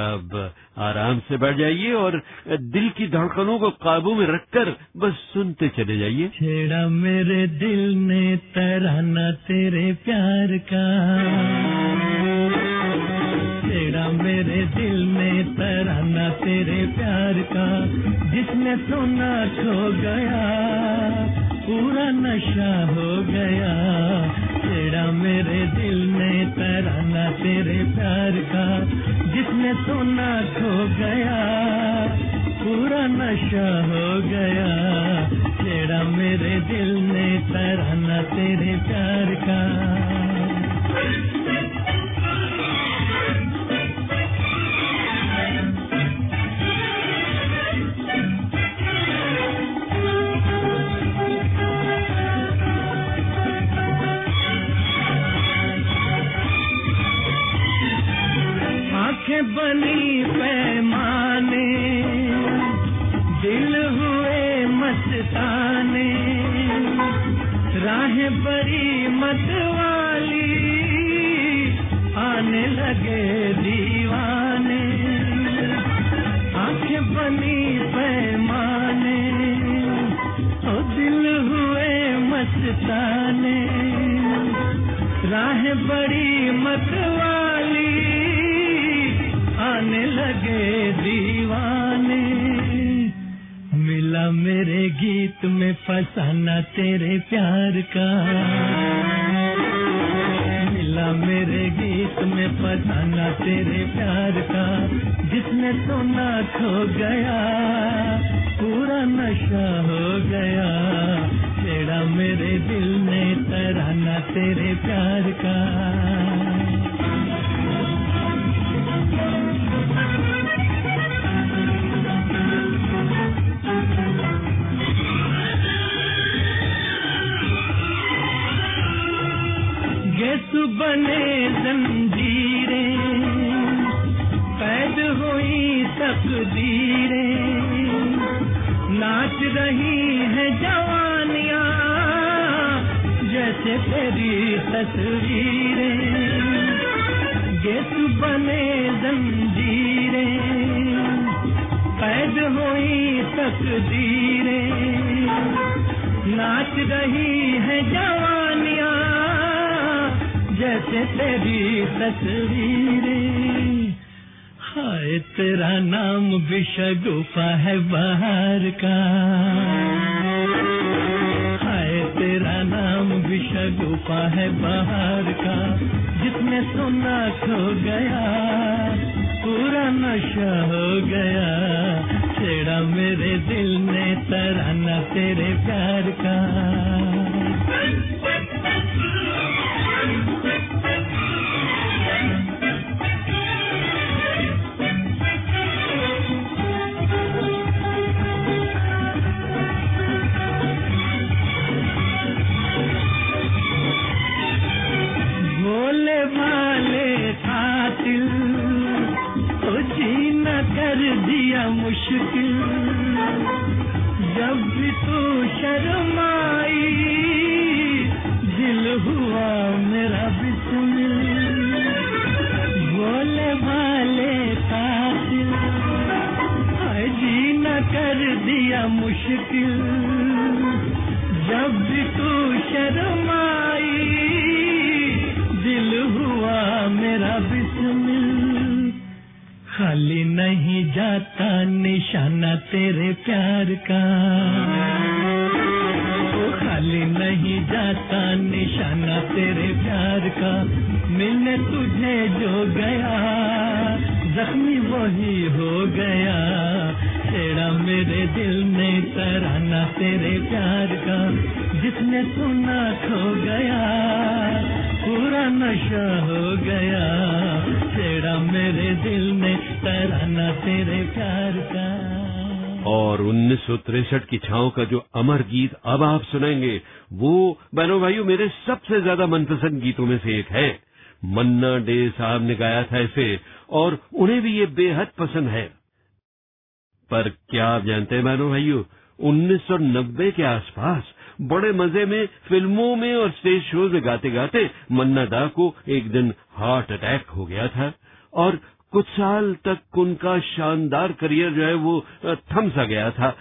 साहब, आराम से बैठ जाइए और दिल की धड़कनों को काबू में रखकर बस सुनते चले जाइए। छेड़ा मेरे दिल ने तराना तेरे प्यार का। छेड़ा मेरे दिल ने तराना तेरे प्यार का, जिसने सुना खो गया। पूरा नशा हो गया। छेड़ा मेरे दिल ने तराना तेरे प्यार का, जिसने सोना खो गया। पूरा नशा हो गया। छेड़ा मेरे दिल ने तराना तेरे प्यार का। बनी पैमाने, दिल हुए मस्ताने, राह बड़ी मतवाली, आने लगे दीवाने, आँखें बनी पैमाने, ओ दिल हुए मस्ताने, राह बड़ी लगे दीवाने। मिला मेरे गीत में फसाना तेरे प्यार का। मिला मेरे गीत में फसाना तेरे प्यार का। जिसने सोना खो गया, पूरा नशा हो गया। छेड़ा मेरे दिल ने तराना तेरे प्यार का। बने जंजीरें कैद हुई तकदीरें। नाच रही है जवानियाँ जैसे तेरी तस्वीरें। गेस बने जंजीरें, कैद हुई तकदीरें। नाच रही है जवानियाँ, जैसे तेरी तस्वीरें। हाय, तेरा नाम भी शगुफा है बाहर का। तेरा नाम विषय गुफा है बाहर का, जिसमें सोना खो गया, पूरा नशा हो गया। छेड़ा मेरे दिल ने तराना तेरे प्यार का। जाता निशाना तेरे प्यार का। मिलने तुझे जो गया, जख्मी वही हो गया। छेड़ा मेरे दिल ने तराना तेरे प्यार का। जिसने सुना खो गया, पूरा नशा हो गया। छेड़ा मेरे दिल ने तराना तेरे प्यार का। और उन्नीस की छाओ का जो अमर गीत अब आप सुनेंगे, वो, बहनों भाइयों, मेरे सबसे ज़्यादा मनपसंद गीतों में से एक है। मन्ना डे साहब ने गाया था इसे, और उन्हें भी ये बेहद पसंद है। पर क्या आप जानते हैं, बहनों भाइयों 1990 के आसपास, बड़े मज़े में, फ़िल्मों में और स्टेज शोज़ में गाते गाते मन्ना डा को एक दिन हार्ट अटैक हो गया था, और कुछ साल तक उनका शानदार करियर जो है वो थम सा गया था।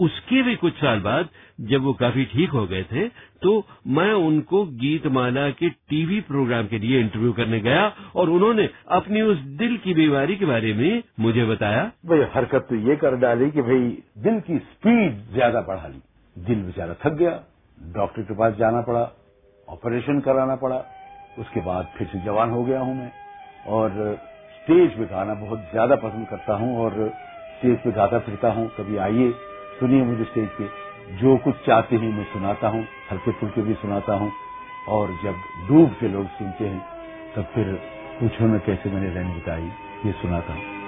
उसके भी कुछ साल बाद जब वो काफ़ी ठीक हो गए थे तो मैं उनको गीतमाला के टीवी प्रोग्राम के लिए इंटरव्यू करने गया और उन्होंने अपनी उस दिल की बीमारी के बारे में मुझे बताया। भाई हरकत तो ये कर डाली कि भाई, दिल की स्पीड ज़्यादा बढ़ा ली। दिल बेचारा थक गया, डॉक्टर के पास जाना पड़ा, ऑपरेशन कराना पड़ा, उसके बाद फिर से जवान हो गया हूँ मैं। और स्टेज पे गाना बहुत ज़्यादा पसंद करता हूँ और स्टेज पे गाता फिरता हूँ। कभी आइए, सुनिए मुझे स्टेज पे। जो कुछ चाहते हैं मैं सुनाता हूँ, हल्के फुल्के भी सुनाता हूँ। और जब डूब के लोग सुनते हैं, तब फिर पूछो न कैसे मैंने रैन बिताई, ये सुनाता हूँ।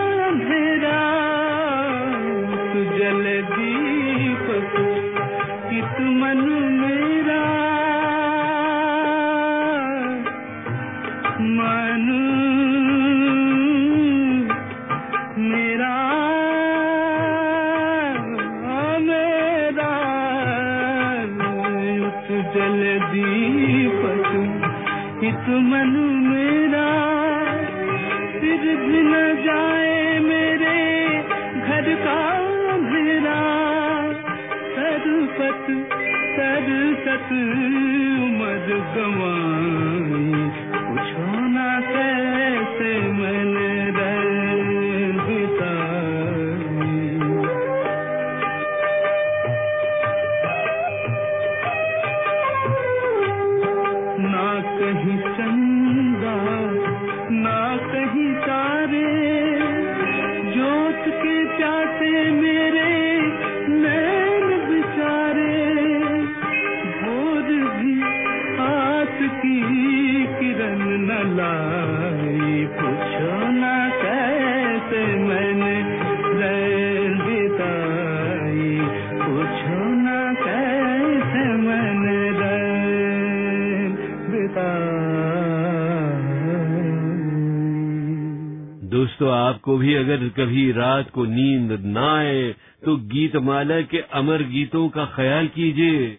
मन मेरा फिर भी न जाए मेरे घर का मेरा सरपत सरसत उमर गमा अगर कभी रात को नींद न आए तो गीतमाला के अमर गीतों का ख्याल कीजिए।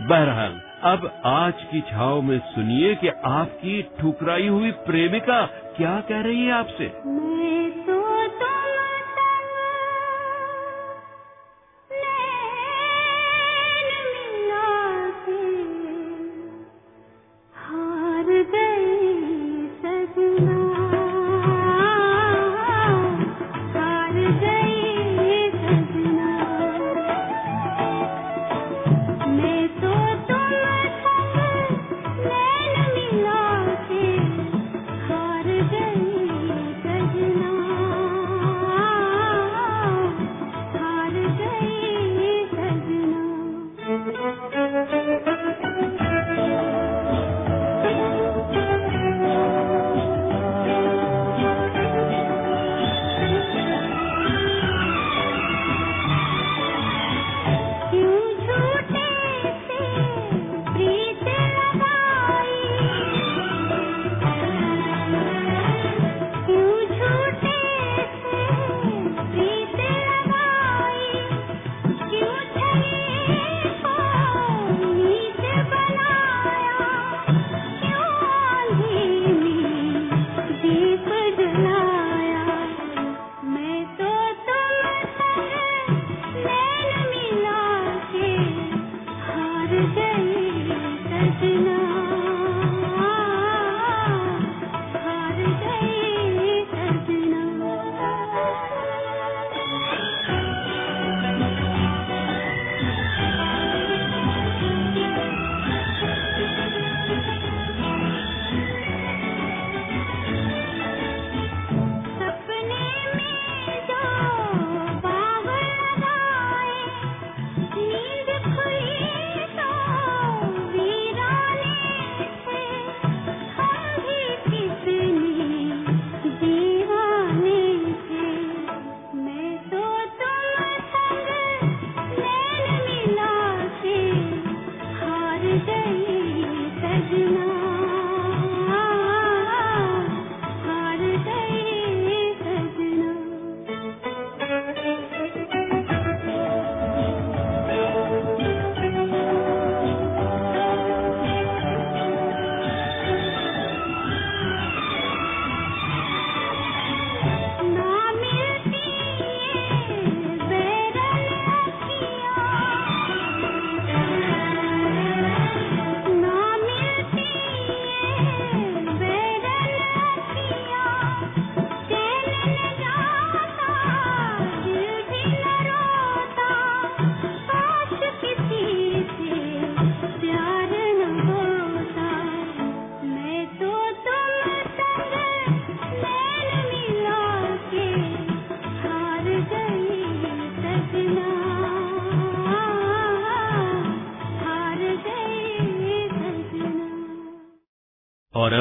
बहरहाल, अब आज की छाव में सुनिए कि आपकी ठुकराई हुई प्रेमिका क्या कह रही है आपसे?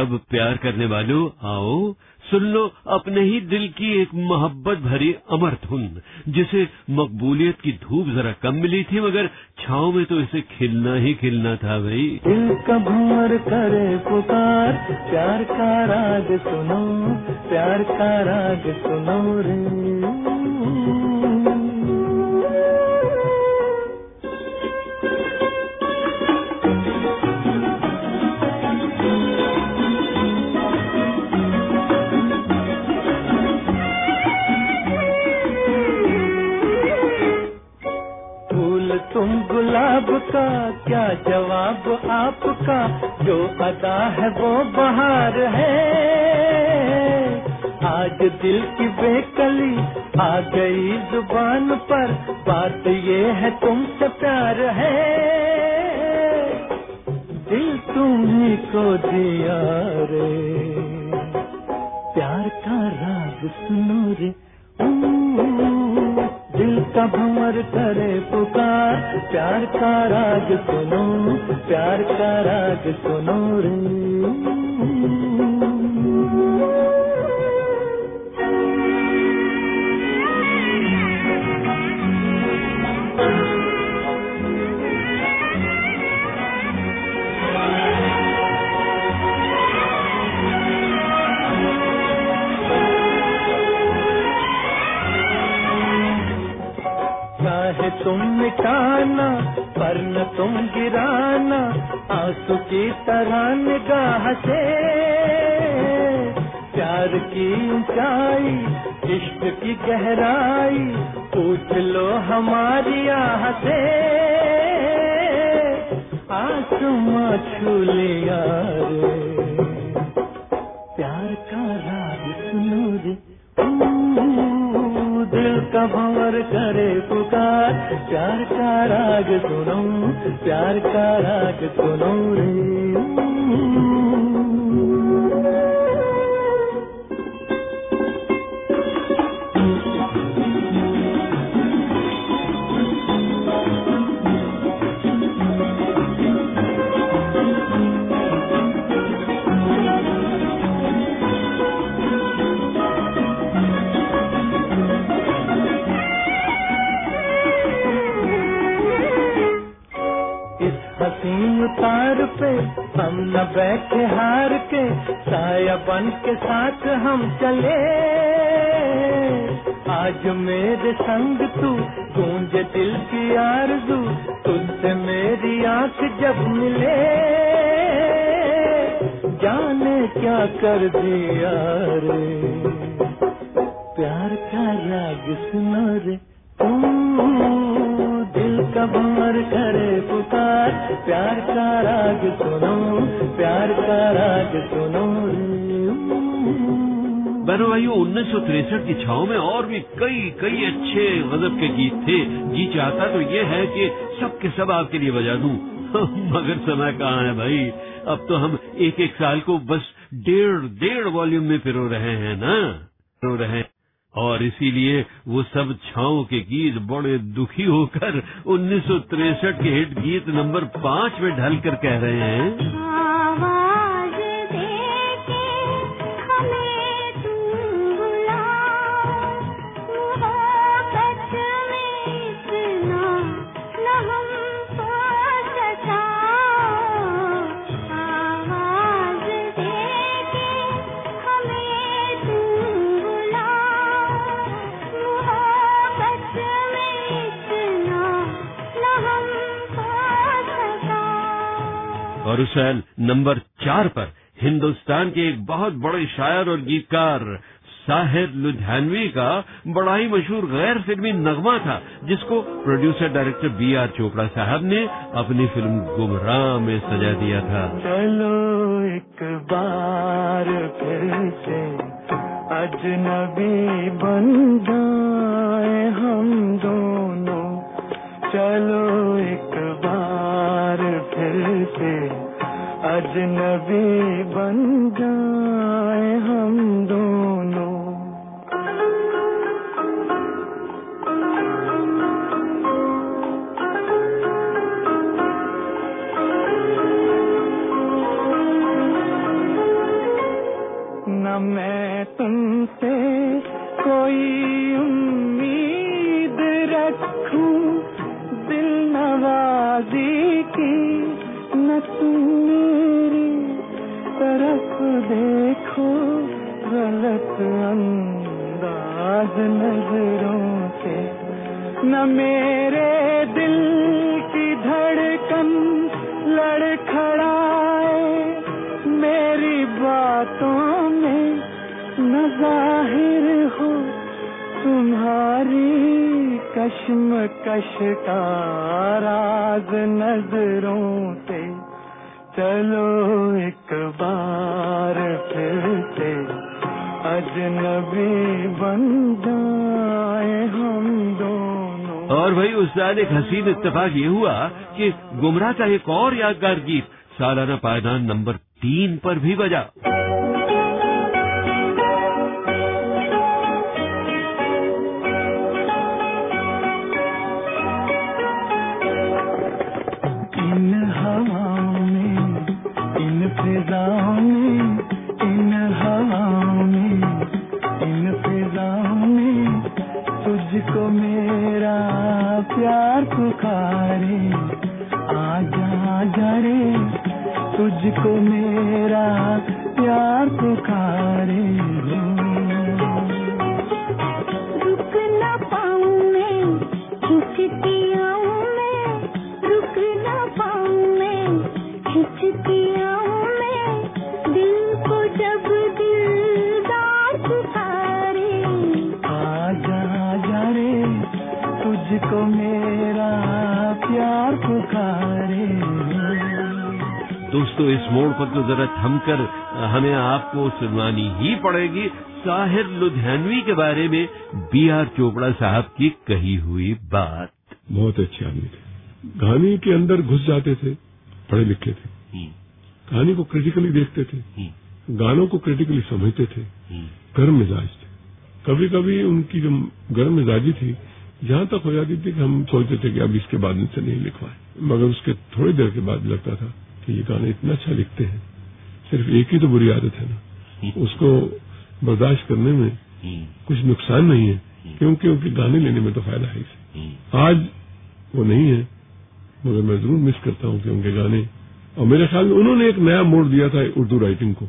अब प्यार करने वालों, आओ, सुन लो अपने ही दिल की एक मोहब्बत भरी अमर धुन, जिसे मकबूलियत की धूप जरा कम मिली थी, मगर छाव में तो इसे खिलना ही खिलना था भाई। दिल का करे पुकार, प्यार का राग सुनो, प्यार का राग सुनो रे। का क्या जवाब आपका? जो अदा है वो बहार है। आज दिल की बेकली आ गई ज़ुबान पर। बात ये है तुमसे प्यार है। दिल तुम्ही को दिया रे। प्यार का राग सुनो रे। का भंवर करे पुकार। प्यार का राग सुनो प्यार का राग सुनो रे। तुम मिटाना, पर न तुम गिराना, आँसू की तरह निगाह से। प्यार की ऊंचाई, इश्क की गहराई, पूछ लो हमारी आह से। आसमां छू लिया प्यार का राग सुनो दिल का भंवर करे प्यार का राग सुनो प्यार का राग सुनो रे। इस हसीन तार पे, हम न बैठे हार के, साया बन के साथ हम चले। आज मेरे संग तू, गूंज दिल की आरज़ू, तुझसे मेरी आँख जब मिले। जाने क्या कर दिया रे, प्यार का राग सुनो रे तू। दिल का भंवर करे पुकार, प्यार का राग सुनो, प्यार का राग सुनो भाइयों, उन्नीस सौ तिरसठ की छाओ में और भी कई कई अच्छे गजब के गीत थे। जी चाहता तो ये है कि सब के सब आपके लिए बजा दूँ। मगर समय कहाँ है भाई? अब तो हम एक एक साल को बस डेढ़ डेढ़ वॉल्यूम में पिरो रहे हैं ना? पिरो रहे हैं। और इसीलिए वो सब छाओ के गीत बड़े दुखी होकर उन्नीस के हिट गीत नंबर पाँच में ढलकर कह रहे हैं। उस नंबर चार पर हिंदुस्तान के एक बहुत बड़े शायर और गीतकार साहिर लुधियानवी का बड़ा ही मशहूर गैर फिल्मी नगमा था, जिसको producer director B R Chopra साहब ने अपनी फ़िल्म गुमराह में सजा दिया था। चलो एक बार फिर से अजनबी बन जाए हम दोनों। चलो एक बार फिर से अजनबी बन जाए हम दोनों। न मैं तुमसे कोई गलत अंदाज नज़रों से। न मेरे दिल की धड़कन लड़खड़ाए। मेरी बातों में न ज़ाहिर हो। तुम्हारी कश्म कश का राज नज़रों से। चलो एक बार फिर अजनबी बन जाए हम दोनों। और भाई, उस साल एक हसीन इतफाक ये हुआ कि गुमराह का एक और यादगार गीत, सालाना पायदान नंबर तीन पर भी बजा। आपको सुनवानी ही पड़ेगी। साहिर लुधियानवी के बारे में बी आर चोपड़ा साहब की कही हुई बात। बहुत अच्छे आदमी थे। कहानी के अंदर घुस जाते थे पढ़े लिखे थे। कहानी को क्रिटिकली देखते थे। गानों को क्रिटिकली समझते थे। गर्म मिजाज थे। कभी कभी उनकी जो गर्म मिजाजी थी जहाँ तक हो जाती थी कि हम सोचते थे कि अब इसके बाद इनसे नहीं लिखवाए। मगर उसके थोड़ी देर के बाद लगता था कि ये गाने इतना अच्छा लिखते हैं। सिर्फ़ एक ही तो बुरी आदत है ना। उसको बर्दाश्त करने में कुछ नुकसान नहीं है क्योंकि उनके गाने लेने में तो फ़ायदा है इसे आज वो नहीं है मगर मैं ज़रूर मिस करता हूँ कि उनके गाने और मेरे ख्याल में उन्होंने एक नया मोड़ दिया था उर्दू राइटिंग को।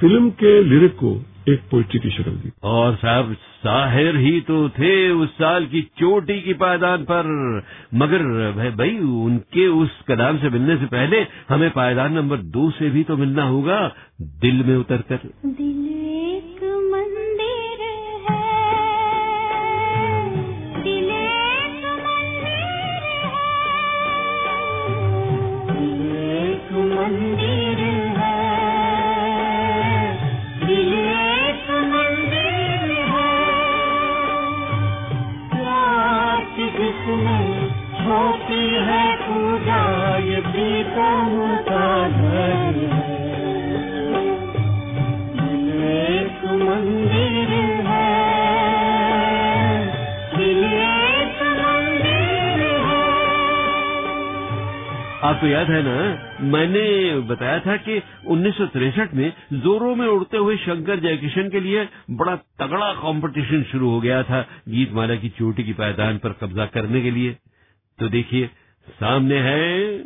फ़िल्म के लिरिक को एक पोइट्री की शक्ल दी और साहब साहिर ही तो थे उस साल की चोटी की पायदान पर। मगर भाई भाई उनके उस कदम से मिलने से पहले हमें पायदान नंबर दो से भी तो मिलना होगा। दिल में उतर कर दिल एक आपको याद है ना, मैंने बताया था कि 1963 में जोरों में उड़ते हुए शंकर जयकिशन के लिए बड़ा तगड़ा कंपटीशन शुरू हो गया था गीतमाला की चोटी की पायदान पर कब्जा करने के लिए। तो देखिए, सामने है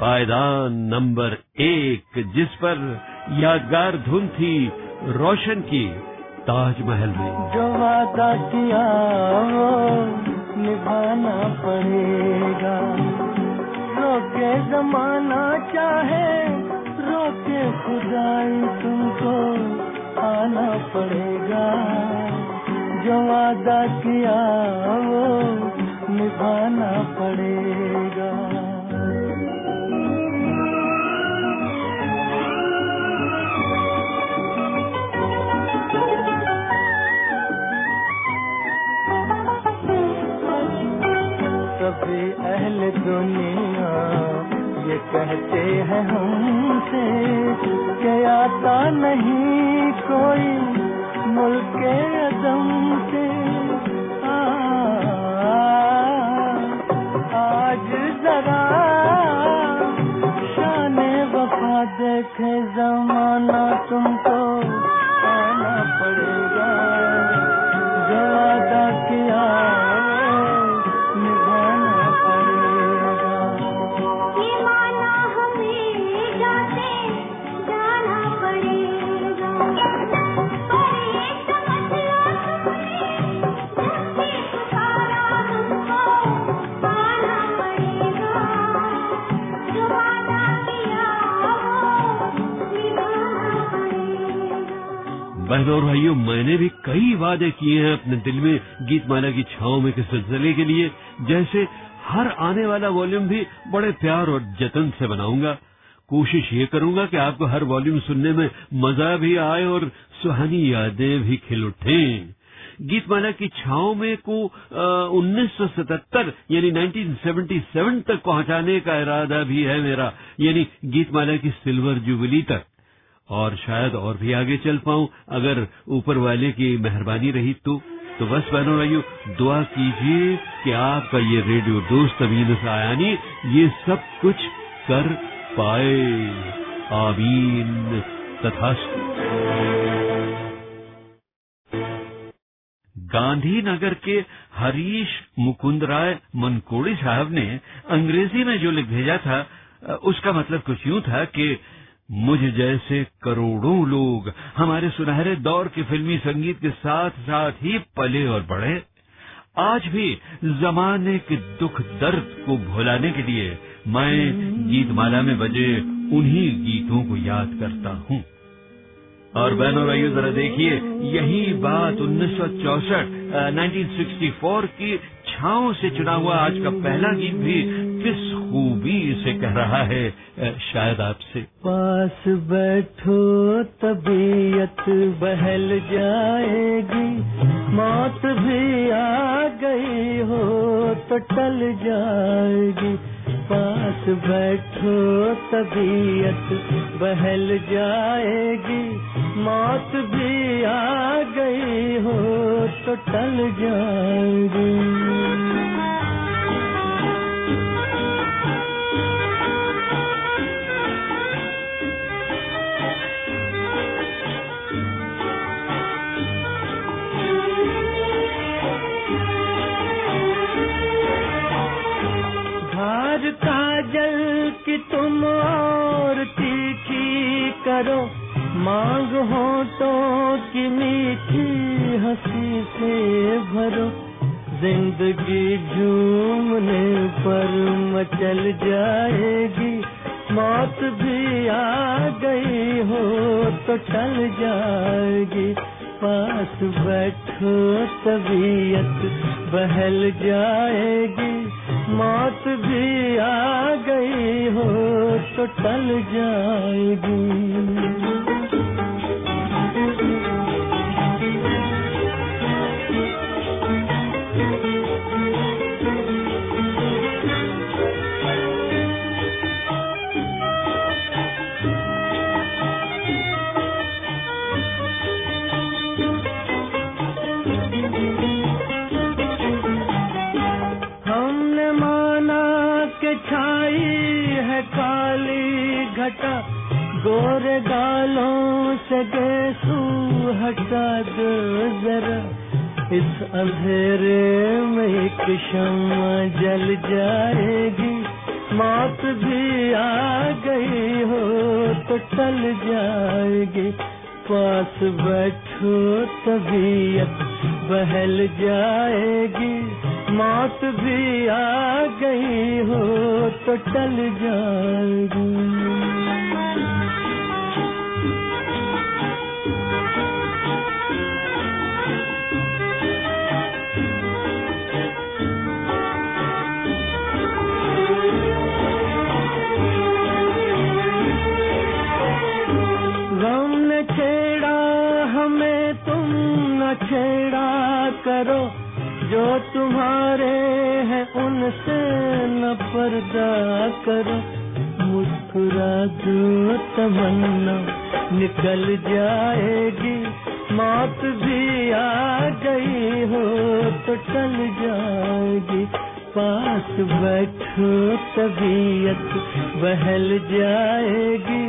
पायदान नंबर एक, जिस पर यादगार धुन थी रोशन की, ताजमहल में। जो वादा किया निभाना पड़ेगा। रोके जमाना चाहे, रोके खुदाई तुमको आना पड़ेगा। जो वादा किया वो निभाना पड़ेगा। सभी अहल दुनिया, ये कहते हैं हमसे कि आता नहीं कोई मुल्क अदम से। आज जरा शान वफा देखे जमाना तुमको बहनों और भाइयों, मैंने भी कई वादे किए हैं अपने दिल में गीत माला की छाओं में के सिलसिले के लिए। जैसे हर आने वाला वॉल्यूम भी बड़े प्यार और जतन से बनाऊँगा। कोशिश ये करूँगा कि आपको हर वॉल्यूम सुनने में मज़ा भी आए और सुहानी यादें भी खिल उठें। गीतमाला की छाओं में को उन्नीस सौ सतहत्तर, यानी 1977 तक पहुँचाने का इरादा भी है मेरा, यानी गीतमाला की सिल्वर जुबली तक। और शायद और भी आगे चल पाऊँ। अगर ऊपर वाले की मेहरबानी रही तो तो बस बहनों भाइयों, दुआ कीजिए कि आपका ये रेडियो दोस्त अमीन सायानी, ये सब कुछ कर पाए। आमीन। तथा गांधीनगर के हरीश मुकुंद राय मनकोड़ी साहब ने अंग्रेज़ी में जो लिख भेजा था, उसका मतलब कुछ यूँ था कि मुझ जैसे करोड़ों लोग हमारे सुनहरे दौर के फिल्मी संगीत के साथ साथ ही पले और बढ़े, आज भी जमाने के दुख दर्द को भुलाने के लिए मैं गीतमाला में बजे उन्हीं गीतों को याद करता हूँ। और बहनों, भाइयों, जरा देखिए, यही बात उन्नीस सौ चौसठ 1964 की छाओ से चुना हुआ आज का पहला गीत भी किस खूबी से कह रहा है शायद आपसे। पास बैठो, तबीयत बहल जाएगी। मौत भी आ गई हो तो टल जाएगी। पास बैठो, तबीयत बहल जाएगी। मौत भी आ गई हो तो टल जाएगी। तुम और तीखी करो। मांग हो तो कि मीठी हँसी से भरो। ज़िंदगी झूमने पर मचल जाएगी। मौत भी आ गई हो तो चल जाएगी। पास बैठो तबीयत बहल जाएगी। मौत भी आ गई हो तो टल जाएगी। गोरे गालों से गेसू हटा दो जरा। इस अंधेरे में एक शमा जल जाएगी। मौत भी आ गई हो तो टल जाएगी। पास बैठो तबीयत बहल जाएगी। मौत भी आ गई हो तो टल जाएगी। करो, जो तुम्हारे हैं उनसे न पर्दा करो। मुस्कुरा दो तमन्ना निकल जाएगी, मौत भी आ गई हो तो टल जाएगी। पास बैठो तबीयत, बहल जाएगी,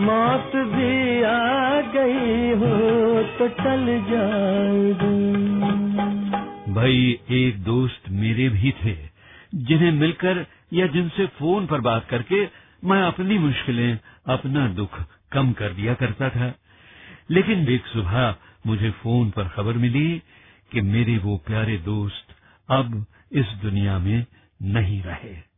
मौत भी आ गई हो तो टल जाएगी। भाई, एक दोस्त मेरे भी थे, जिन्हें मिलकर या जिनसे फ़ोन पर बात करके मैं अपनी मुश्किलें, अपना दुख कम कर दिया करता था। लेकिन एक सुबह मुझे फ़ोन पर खबर मिली कि मेरे वो प्यारे दोस्त अब इस दुनिया में नहीं रहे।